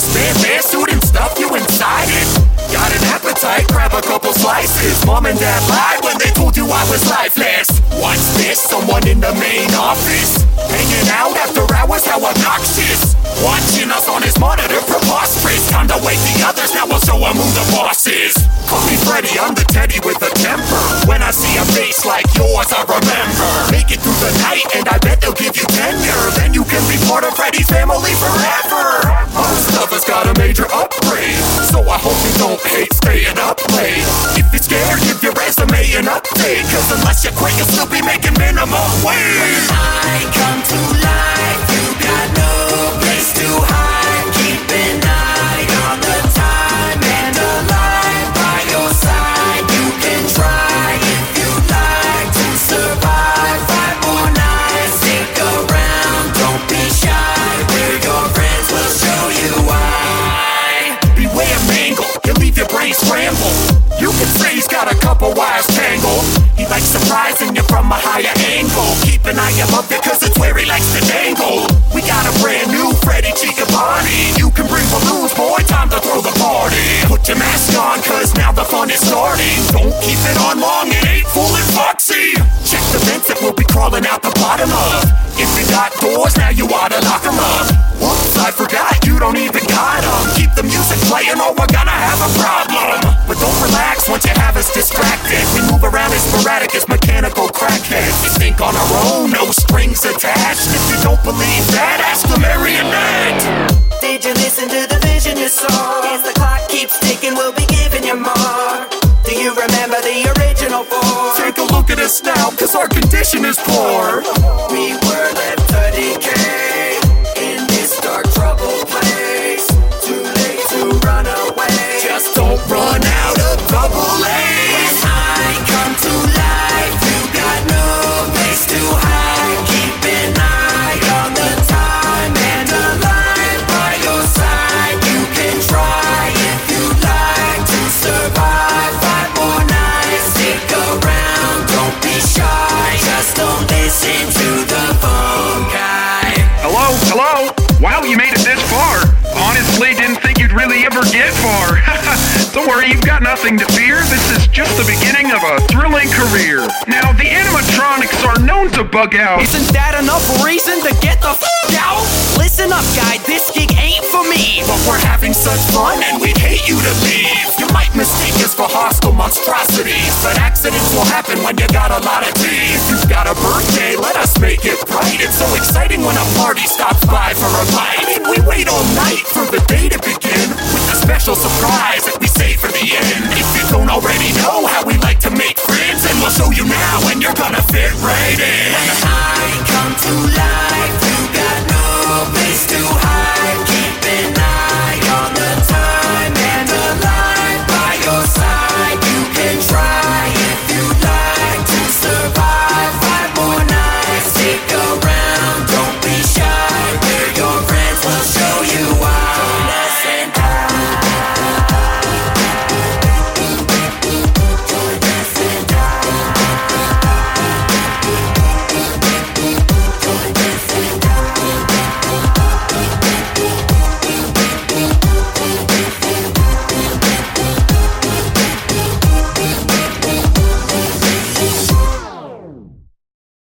spin bear suit and stuff you inside it. Got an appetite, grab a couple slices. Mom and dad lied when they told you I was lifeless. What's this? Someone in the main office? Hanging out after hours, how obnoxious. Watching us on his monitor, preposterous. Time to wake the others, now we'll show him who the boss is. Call me Freddy, I'm the teddy with a temper. When I see a face like yours, I remember. Make it through the night, and I bet they'll give you tenure. Then you can be part of Freddy's family forever. Don't hate staying up late. If you're scared, give your resume an update. Cause unless you quit, you'll still be making minimum wage. I come to angle. Keep an eye above you, cause it's where he likes to dangle. We got a brand new Freddy Chica Bonnie. You can bring balloons, boy, time to throw the party. Put your mask on, cause now the fun is starting. Don't keep it on long, it ain't fooling Foxy. Check the vents that we'll be crawling out the bottom of. If you got doors, now you oughta lock 'em up. Whoops, I forgot, you don't even got 'em. Keep the music playing or we're gonna have a problem. But don't relax once you have us distracted. We move around as sporadic as mechanical crackheads. Strings attached. If you don't believe that, ask the marionette. Did you listen to the vision you saw? As the clock keeps ticking, we'll be giving you more. Do you remember the original four? Take a look at us now, cause our condition is poor. We were worry, you've got nothing to fear. This is just the beginning of a thrilling career. Now, the animatronics are known to bug out. Isn't that enough reason to get the f out? Listen up, guy, this gig ain't for me. But we're having such fun and we'd hate you to leave. You might mistake us for hostile monstrosities, but accidents will happen when you got a lot of teeth. You've got a birthday, let us make it bright. It's so exciting when a party stops by for a bite. And we wait all night for the day to begin with a special surprise already know how